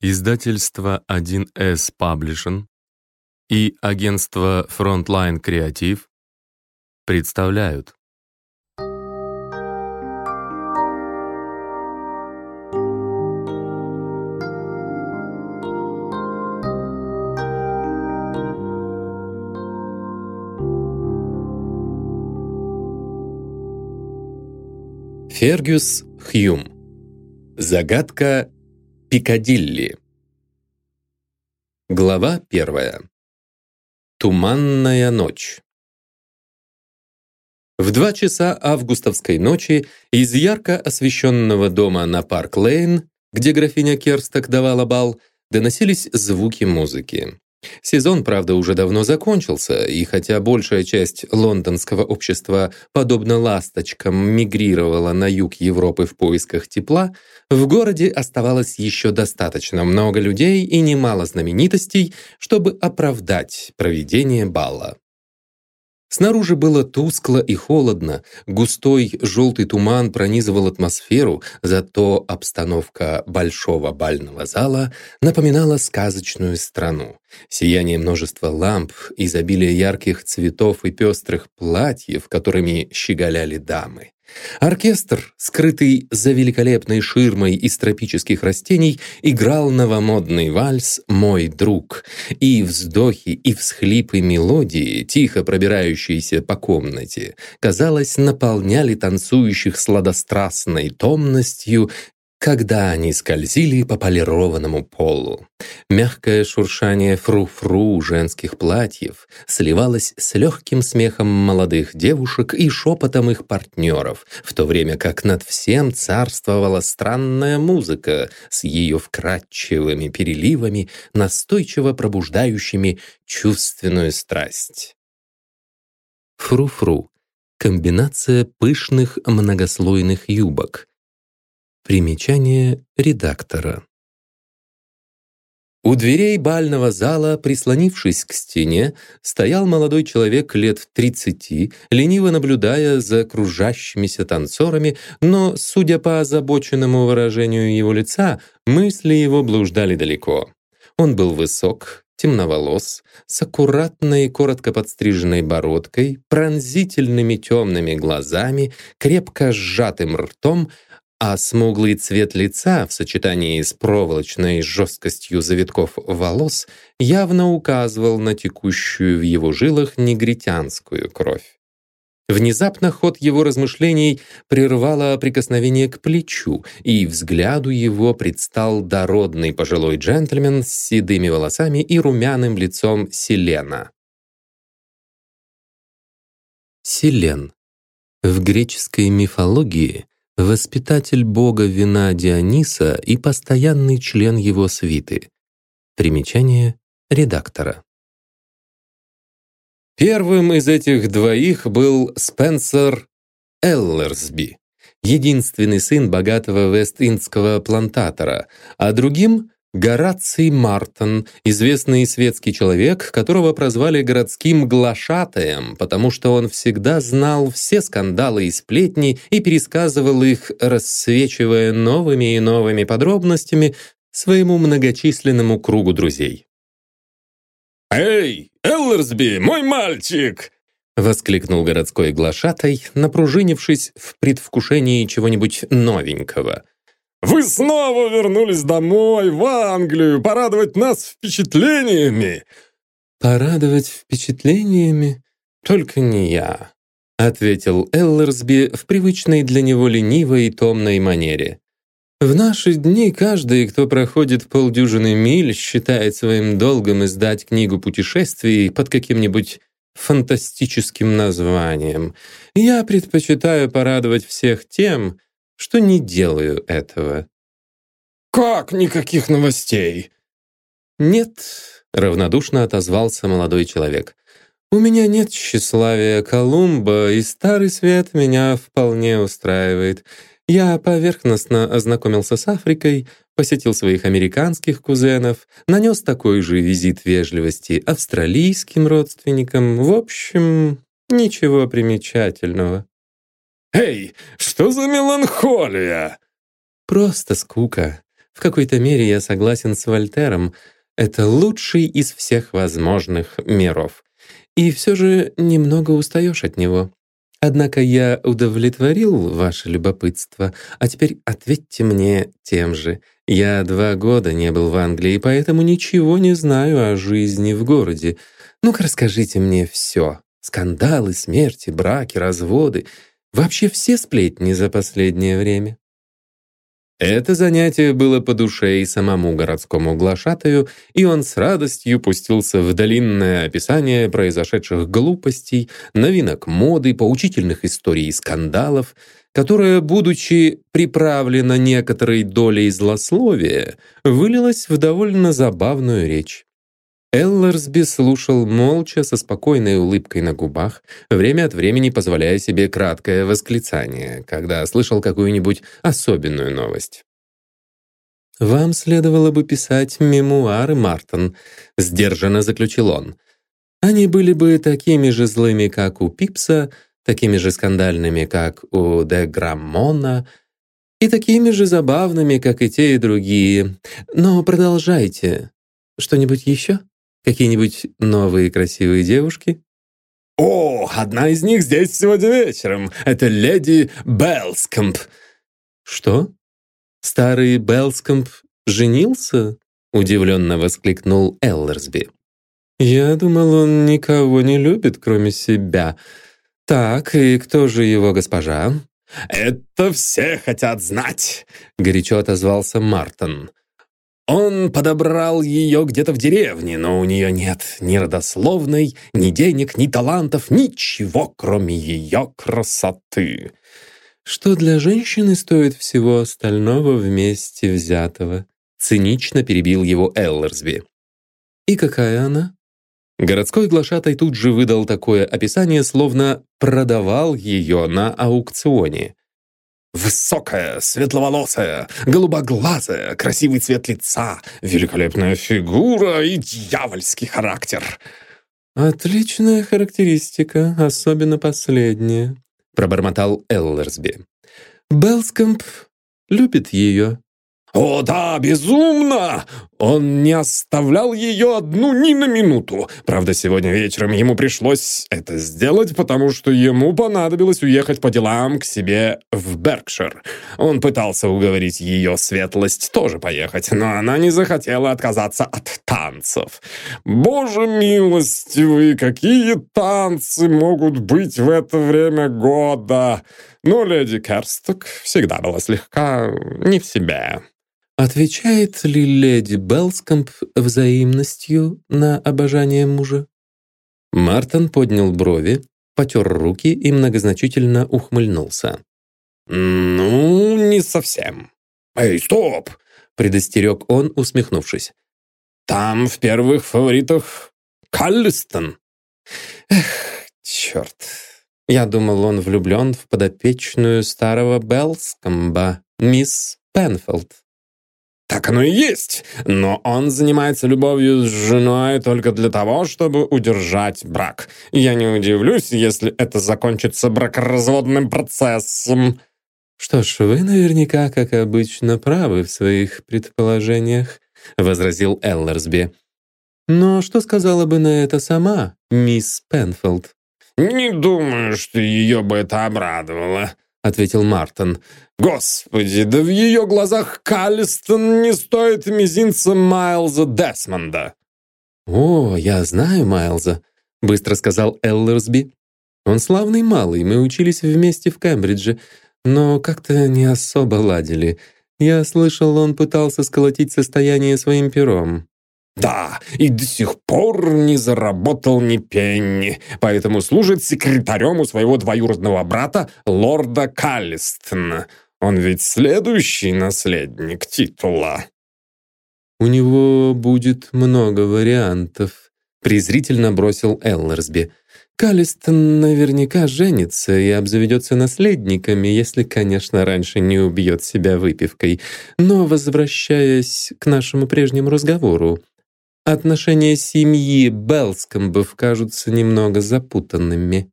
Издательство 1С Publishing и агентство Frontline Creative представляют. Фергюс Хьюм. Загадка Пикадилли. Глава первая. Туманная ночь. В два часа августовской ночи из ярко освещенного дома на Парк-Лейн, где графиня Керсток давала бал, доносились звуки музыки. Сезон, правда, уже давно закончился, и хотя большая часть лондонского общества, подобно ласточкам, мигрировала на юг Европы в поисках тепла, в городе оставалось еще достаточно много людей и немало знаменитостей, чтобы оправдать проведение бала. Снаружи было тускло и холодно, густой желтый туман пронизывал атмосферу, зато обстановка большого бального зала напоминала сказочную страну. Сияние множества ламп, изобилие ярких цветов и пестрых платьев, которыми щеголяли дамы. Оркестр, скрытый за великолепной ширмой из тропических растений, играл новомодный вальс «Мой друг», и вздохи и всхлипы мелодии, тихо пробирающиеся по комнате, казалось, наполняли танцующих сладострастной томностью, когда они скользили по полированному полу. Мягкое шуршание фру-фру женских платьев сливалось с легким смехом молодых девушек и шепотом их партнеров, в то время как над всем царствовала странная музыка с ее вкрадчивыми переливами, настойчиво пробуждающими чувственную страсть. Фру-фру — комбинация пышных многослойных юбок, Примечание редактора. У дверей бального зала, прислонившись к стене, стоял молодой человек лет 30, лениво наблюдая за кружащимися танцорами, но, судя по озабоченному выражению его лица, мысли его блуждали далеко. Он был высок, темноволос, с аккуратной и коротко подстриженной бородкой, пронзительными темными глазами, крепко сжатым ртом — а смуглый цвет лица в сочетании с проволочной жесткостью завитков волос явно указывал на текущую в его жилах негритянскую кровь. Внезапно ход его размышлений прервало прикосновение к плечу, и взгляду его предстал дородный пожилой джентльмен с седыми волосами и румяным лицом Селена. Селен. В греческой мифологии воспитатель бога вина Диониса и постоянный член его свиты. Примечание редактора. Первым из этих двоих был Спенсер Эллерсби, единственный сын богатого вест-индского плантатора, а другим Гораций Мартон, известный светский человек, которого прозвали городским глашатаем, потому что он всегда знал все скандалы и сплетни и пересказывал их, рассвечивая новыми и новыми подробностями своему многочисленному кругу друзей. «Эй, Эллерсби, мой мальчик!» — воскликнул городской глашатай, напружинившись в предвкушении чего-нибудь новенького — вы снова вернулись домой, в Англию, порадовать нас впечатлениями!» «Порадовать впечатлениями? Только не я», — ответил Эллерсби в привычной для него ленивой и томной манере. «В наши дни каждый, кто проходит полдюжины миль, считает своим долгом издать книгу путешествий под каким-нибудь фантастическим названием. Я предпочитаю порадовать всех тем, что не делаю этого». «Как никаких новостей?» «Нет», — равнодушно отозвался молодой человек. «У меня нет тщеславия Колумба, и Старый Свет меня вполне устраивает. Я поверхностно ознакомился с Африкой, посетил своих американских кузенов, нанес такой же визит вежливости австралийским родственникам. В общем, ничего примечательного». «Эй, что за меланхолия?» «Просто скука. В какой-то мере я согласен с Вольтером. Это лучший из всех возможных миров. И все же немного устаешь от него. Однако я удовлетворил ваше любопытство, а теперь ответьте мне тем же. Я два года не был в Англии, поэтому ничего не знаю о жизни в городе. Ну-ка расскажите мне все. Скандалы, смерти, браки, разводы. Вообще все сплетни за последнее время. Это занятие было по душе и самому городскому глашатаю, и он с радостью пустился в длинное описание произошедших глупостей, новинок моды, поучительных историй и скандалов, которое, будучи приправлено некоторой долей злословия, вылилось в довольно забавную речь. Эллерсби слушал молча, со спокойной улыбкой на губах, время от времени позволяя себе краткое восклицание, когда слышал какую-нибудь особенную новость. «Вам следовало бы писать мемуары, Мартин», — сдержанно заключил он. «Они были бы такими же злыми, как у Пипса, такими же скандальными, как у Де Граммона, и такими же забавными, как и те и другие. Но продолжайте. Что-нибудь еще?» Какие-нибудь новые красивые девушки? «О, одна из них здесь сегодня вечером. Это леди Белскомп». «Что? Старый Белскомп женился?» Удивленно воскликнул Эллерсби. «Я думал, он никого не любит, кроме себя. Так, и кто же его госпожа?» «Это все хотят знать», — горячо отозвался Мартин. Он подобрал ее где-то в деревне, но у нее нет ни родословной, ни денег, ни талантов, ничего, кроме ее красоты. Что для женщины стоит всего остального вместе взятого? Цинично перебил его Эллерсби. И какая она? Городской глашатай тут же выдал такое описание, словно продавал ее на аукционе. Высокая, светловолосая, голубоглазая, красивый цвет лица, великолепная фигура и дьявольский характер. «Отличная характеристика, особенно последняя», — пробормотал Эллерсби. «Белскомп любит ее». «О, да, безумно! Он не оставлял ее одну ни на минуту. Правда, сегодня вечером ему пришлось это сделать, потому что ему понадобилось уехать по делам к себе в Беркшир. Он пытался уговорить ее светлость тоже поехать, но она не захотела отказаться от танцев. Боже милостивый, какие танцы могут быть в это время года! Но леди Керсток всегда была слегка не в себе. Отвечает ли леди Белскомп взаимностью на обожание мужа? Мартин поднял брови, потер руки и многозначительно ухмыльнулся. «Ну, не совсем». «Эй, стоп!» — предостерег он, усмехнувшись. «Там в первых фаворитах Каллистон». «Эх, черт! Я думал, он влюблен в подопечную старого Белскомба, мисс Пенфилд». Так оно и есть, но он занимается любовью с женой только для того, чтобы удержать брак. Я не удивлюсь, если это закончится бракоразводным процессом. Что ж, вы наверняка, как обычно, правы в своих предположениях, возразил Эллерсби. Но что сказала бы на это сама мисс Пенфилд? Не думаю, что ее бы это обрадовало, ответил Мартин. Господи, да в ее глазах Каллистон не стоит мизинца Майлза Десмонда. «О, я знаю Майлза», — быстро сказал Эллерсби. «Он славный малый, мы учились вместе в Кембридже, но как-то не особо ладили. Я слышал, он пытался сколотить состояние своим пером. Да, и до сих пор не заработал ни пенни, поэтому служит секретарем у своего двоюродного брата, лорда Каллистона. Он ведь следующий наследник титула. «У него будет много вариантов», — презрительно бросил Эллерсби. «Каллистон наверняка женится и обзаведется наследниками, если, конечно, раньше не убьет себя выпивкой. Но, возвращаясь к нашему прежнему разговору, отношения семьи Белскомбов кажутся немного запутанными».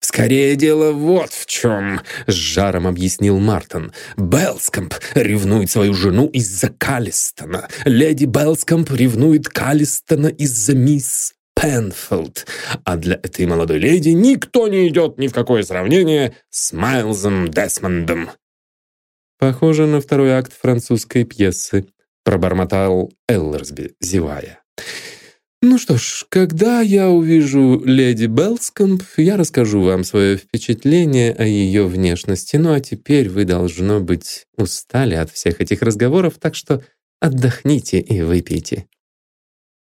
«Скорее дело вот в чем», — с жаром объяснил Мартин. «Белскомп ревнует свою жену из-за Каллистона. Леди Белскомп ревнует Каллистона из-за мисс Пенфилд. А для этой молодой леди никто не идет ни в какое сравнение с Майлзом Десмондом». «Похоже на второй акт французской пьесы», — пробормотал Эллерсби, зевая. «Ну что ж, когда я увижу леди Белскомп, я расскажу вам свое впечатление о ее внешности. Ну а теперь вы, должно быть, устали от всех этих разговоров, так что отдохните и выпейте».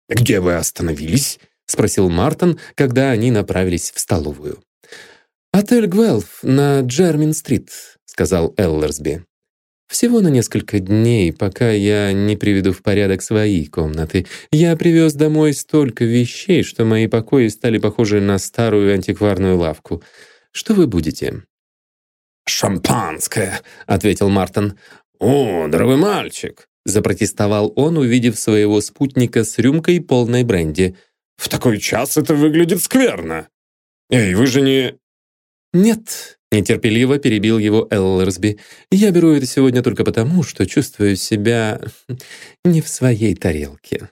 «Где вы остановились?» — спросил Мартин, когда они направились в столовую. «Отель Гвелф на Джермин-стрит», — сказал Эллерсби. Всего на несколько дней, пока я не приведу в порядок свои комнаты. Я привез домой столько вещей, что мои покои стали похожи на старую антикварную лавку. Что вы будете?» «Шампанское», — ответил Мартин. «О, дорогой мальчик», — запротестовал он, увидев своего спутника с рюмкой полной бренди. «В такой час это выглядит скверно. Эй, вы же не...» «Нет», Нетерпеливо перебил его Эллерсби. «Я беру это сегодня только потому, что чувствую себя не в своей тарелке».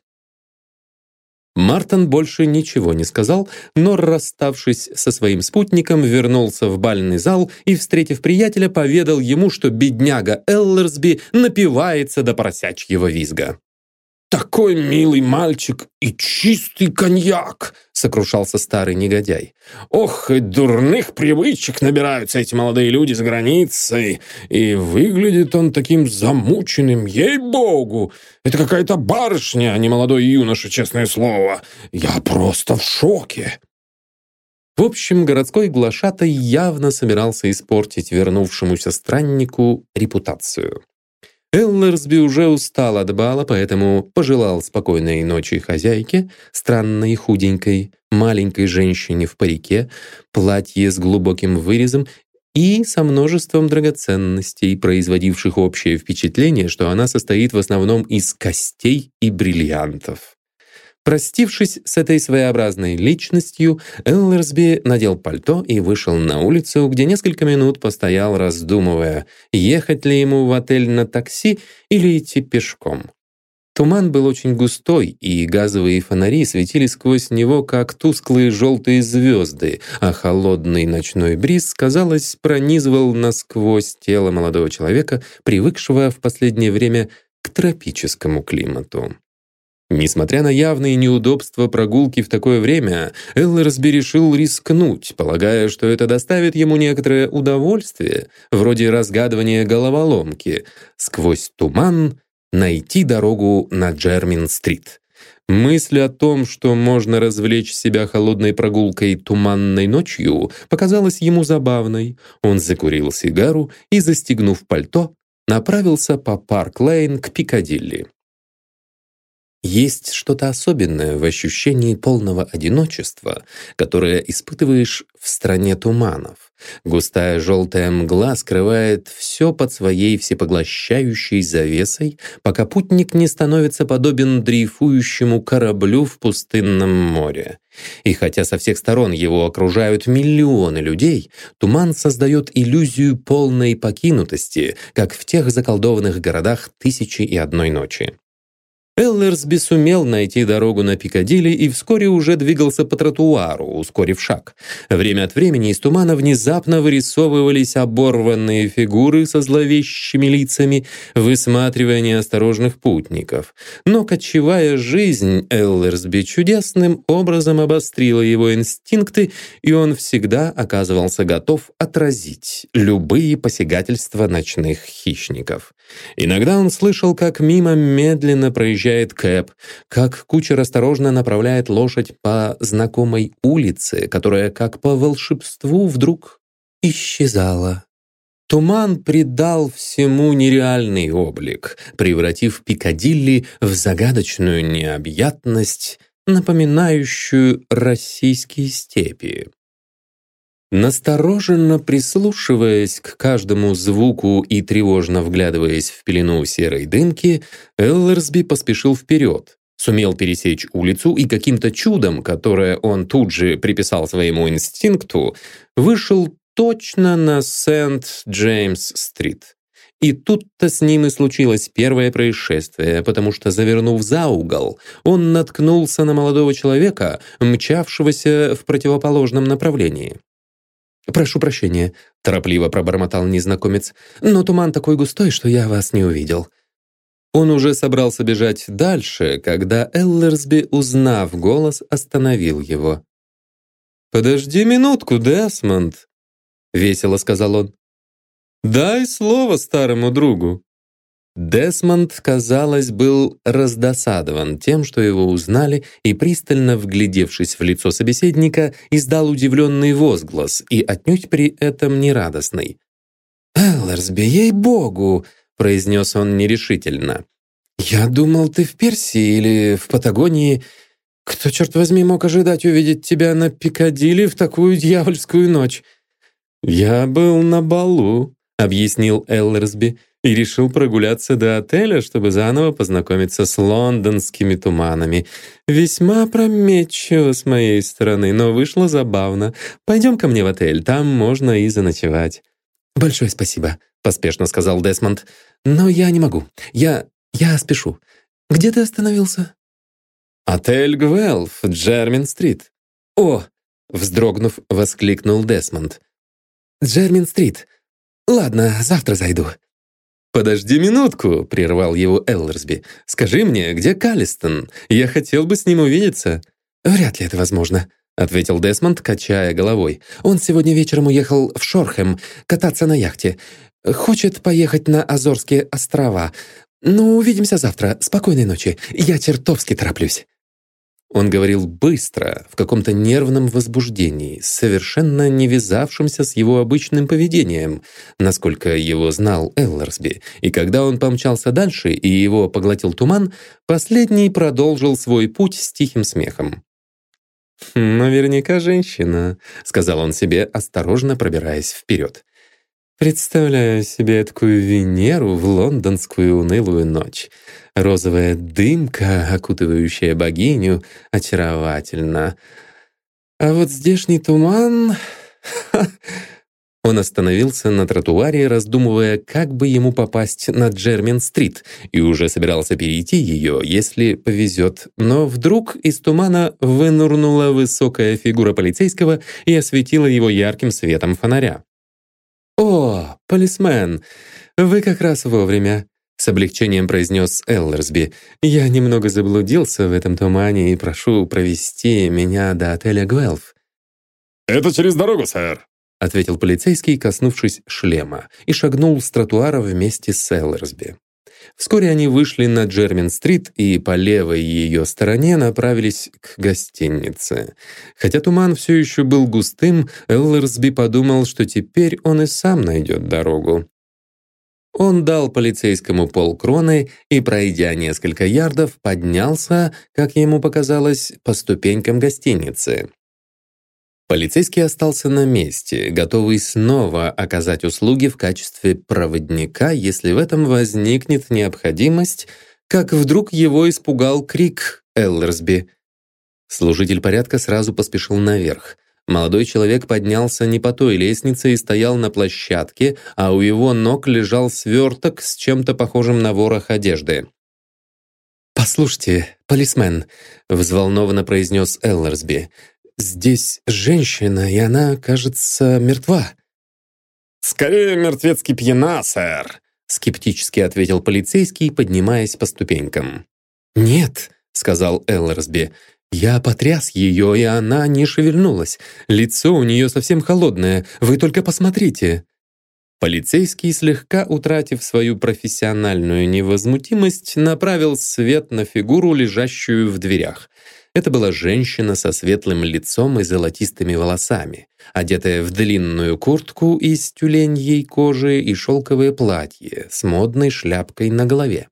Мартин больше ничего не сказал, но, расставшись со своим спутником, вернулся в бальный зал и, встретив приятеля, поведал ему, что бедняга Эллерсби напивается до поросячьего визга. «Такой милый мальчик и чистый коньяк!» — сокрушался старый негодяй. «Ох, и дурных привычек набираются эти молодые люди за границей! И выглядит он таким замученным, ей-богу! Это какая-то барышня, а не молодой юноша, честное слово! Я просто в шоке!» В общем, городской глашатай явно собирался испортить вернувшемуся страннику репутацию. Эллерсби уже устал от бала, поэтому пожелал спокойной ночи хозяйке, странной худенькой, маленькой женщине в парике, платье с глубоким вырезом и со множеством драгоценностей, производивших общее впечатление, что она состоит в основном из костей и бриллиантов. Простившись с этой своеобразной личностью, Эллерсби надел пальто и вышел на улицу, где несколько минут постоял, раздумывая, ехать ли ему в отель на такси или идти пешком. Туман был очень густой, и газовые фонари светили сквозь него, как тусклые желтые звезды, а холодный ночной бриз, казалось, пронизывал насквозь тело молодого человека, привыкшего в последнее время к тропическому климату. Несмотря на явные неудобства прогулки в такое время, Эллерсби решил рискнуть, полагая, что это доставит ему некоторое удовольствие, вроде разгадывания головоломки, сквозь туман найти дорогу на Джермин-стрит. Мысль о том, что можно развлечь себя холодной прогулкой туманной ночью, показалась ему забавной. Он закурил сигару и, застегнув пальто, направился по Парк-Лейн к Пикадилли. Есть что-то особенное в ощущении полного одиночества, которое испытываешь в стране туманов. Густая желтая мгла скрывает все под своей всепоглощающей завесой, пока путник не становится подобен дрейфующему кораблю в пустынном море. И хотя со всех сторон его окружают миллионы людей, туман создает иллюзию полной покинутости, как в тех заколдованных городах «Тысячи и одной ночи». Эллерсби сумел найти дорогу на Пикадилли и вскоре уже двигался по тротуару, ускорив шаг. Время от времени из тумана внезапно вырисовывались оборванные фигуры со зловещими лицами, высматривая неосторожных путников. Но кочевая жизнь Эллерсби чудесным образом обострила его инстинкты, и он всегда оказывался готов отразить любые посягательства ночных хищников. Иногда он слышал, как мимо медленно проезжает Кэп, как кучер осторожно направляет лошадь по знакомой улице, которая как по волшебству вдруг исчезала. Туман придал всему нереальный облик, превратив Пикадилли в загадочную необъятность, напоминающую российские степи. Настороженно прислушиваясь к каждому звуку и тревожно вглядываясь в пелену серой дымки, Эллерсби поспешил вперед, сумел пересечь улицу и каким-то чудом, которое он тут же приписал своему инстинкту, вышел точно на Сент-Джеймс-стрит. И тут-то с ним и случилось первое происшествие, потому что, завернув за угол, он наткнулся на молодого человека, мчавшегося в противоположном направлении. «Прошу прощения», — торопливо пробормотал незнакомец, «но туман такой густой, что я вас не увидел». Он уже собрался бежать дальше, когда Эллерсби, узнав голос, остановил его. «Подожди минутку, Десмонд», — весело сказал он. «Дай слово старому другу». Десмонд, казалось, был раздосадован тем, что его узнали, и, пристально вглядевшись в лицо собеседника, издал удивленный возглас и отнюдь при этом нерадостный. «Эллерсби, ей-богу!» — произнес он нерешительно. «Я думал, ты в Персии или в Патагонии. Кто, черт возьми, мог ожидать увидеть тебя на Пикадилли в такую дьявольскую ночь?» «Я был на балу», — объяснил Эллерсби, и решил прогуляться до отеля, чтобы заново познакомиться с лондонскими туманами. Весьма опрометчиво с моей стороны, но вышло забавно. Пойдем ко мне в отель, там можно и заночевать». «Большое спасибо», — поспешно сказал Десмонд. «Но я не могу. Я... я спешу. Где ты остановился?» «Отель Гвелф, Джермин-стрит». «О!» — вздрогнув, воскликнул Десмонд. «Джермин-стрит. Ладно, завтра зайду». «Подожди минутку», — прервал его Эллерсби. «Скажи мне, где Каллистон? Я хотел бы с ним увидеться». «Вряд ли это возможно», — ответил Десмонд, качая головой. «Он сегодня вечером уехал в Шорхэм кататься на яхте. Хочет поехать на Азорские острова. Ну, увидимся завтра. Спокойной ночи. Я чертовски тороплюсь». Он говорил быстро, в каком-то нервном возбуждении, совершенно не вязавшемся с его обычным поведением, насколько его знал Эллерсби. И когда он помчался дальше и его поглотил туман, последний продолжил свой путь с тихим смехом. «Наверняка женщина», — сказал он себе, осторожно пробираясь вперед. Представляю себе такую Венеру в лондонскую унылую ночь. Розовая дымка, окутывающая богиню, очаровательно. А вот здешний туман... Он остановился на тротуаре, раздумывая, как бы ему попасть на Джермин-стрит, и уже собирался перейти ее, если повезет. Но вдруг из тумана вынурнула высокая фигура полицейского и осветила его ярким светом фонаря. «О, полисмен, вы как раз вовремя», — с облегчением произнес Эллерсби. «Я немного заблудился в этом тумане и прошу провести меня до отеля Гвелф». «Это через дорогу, сэр», — ответил полицейский, коснувшись шлема, и шагнул с тротуара вместе с Эллерсби. Вскоре они вышли на Джермин-стрит и по левой ее стороне направились к гостинице. Хотя туман все еще был густым, Эллерсби подумал, что теперь он и сам найдет дорогу. Он дал полицейскому полкроны и, пройдя несколько ярдов, поднялся, как ему показалось, по ступенькам гостиницы. Полицейский остался на месте, готовый снова оказать услуги в качестве проводника, если в этом возникнет необходимость, как вдруг его испугал крик Эллерсби. Служитель порядка сразу поспешил наверх. Молодой человек поднялся не по той лестнице и стоял на площадке, а у его ног лежал сверток с чем-то похожим на ворох одежды. «Послушайте, полисмен», — взволнованно произнес Эллерсби, Здесь женщина, и она, кажется, мертва». «Скорее мертвецки пьяна, сэр», — скептически ответил полицейский, поднимаясь по ступенькам. «Нет», — сказал Эллерсби, — «я потряс ее, и она не шевельнулась. Лицо у нее совсем холодное, вы только посмотрите». Полицейский, слегка утратив свою профессиональную невозмутимость, направил свет на фигуру, лежащую в дверях. Это была женщина со светлым лицом и золотистыми волосами, одетая в длинную куртку из тюленьей кожи и шелковое платье с модной шляпкой на голове.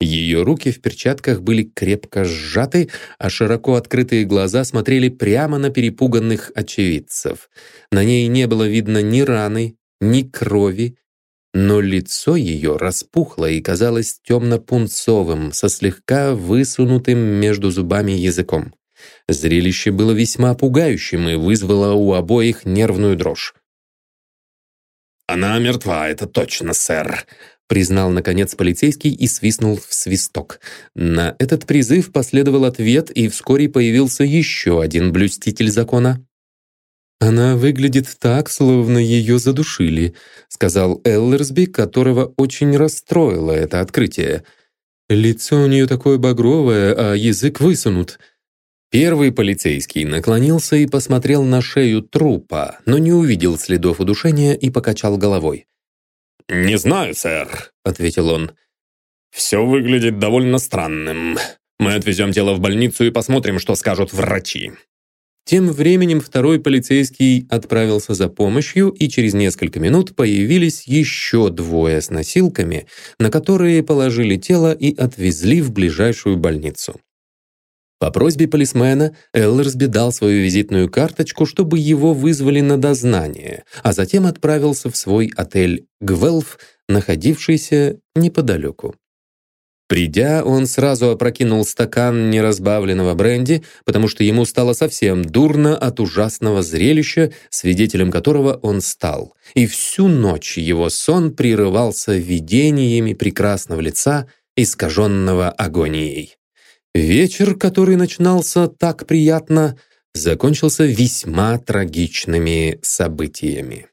Ее руки в перчатках были крепко сжаты, а широко открытые глаза смотрели прямо на перепуганных очевидцев. На ней не было видно ни раны, ни крови, но лицо ее распухло и казалось темно-пунцовым, со слегка высунутым между зубами языком. Зрелище было весьма пугающим и вызвало у обоих нервную дрожь. «Она мертва, это точно, сэр», — признал, наконец, полицейский и свистнул в свисток. На этот призыв последовал ответ, и вскоре появился еще один блюститель закона. «Она выглядит так, словно ее задушили», — сказал Эллерсби, которого очень расстроило это открытие. «Лицо у нее такое багровое, а язык высунут». Первый полицейский наклонился и посмотрел на шею трупа, но не увидел следов удушения и покачал головой. «Не знаю, сэр», — ответил он. «Все выглядит довольно странным. Мы отвезем тело в больницу и посмотрим, что скажут врачи». Тем временем второй полицейский отправился за помощью, и через несколько минут появились еще двое с носилками, на которые положили тело и отвезли в ближайшую больницу. По просьбе полисмена Эллерсби дал свою визитную карточку, чтобы его вызвали на дознание, а затем отправился в свой отель «Гвелф», находившийся неподалеку. Придя, он сразу опрокинул стакан неразбавленного бренди, потому что ему стало совсем дурно от ужасного зрелища, свидетелем которого он стал. И всю ночь его сон прерывался видениями прекрасного лица, искаженного агонией. Вечер, который начинался так приятно, закончился весьма трагичными событиями.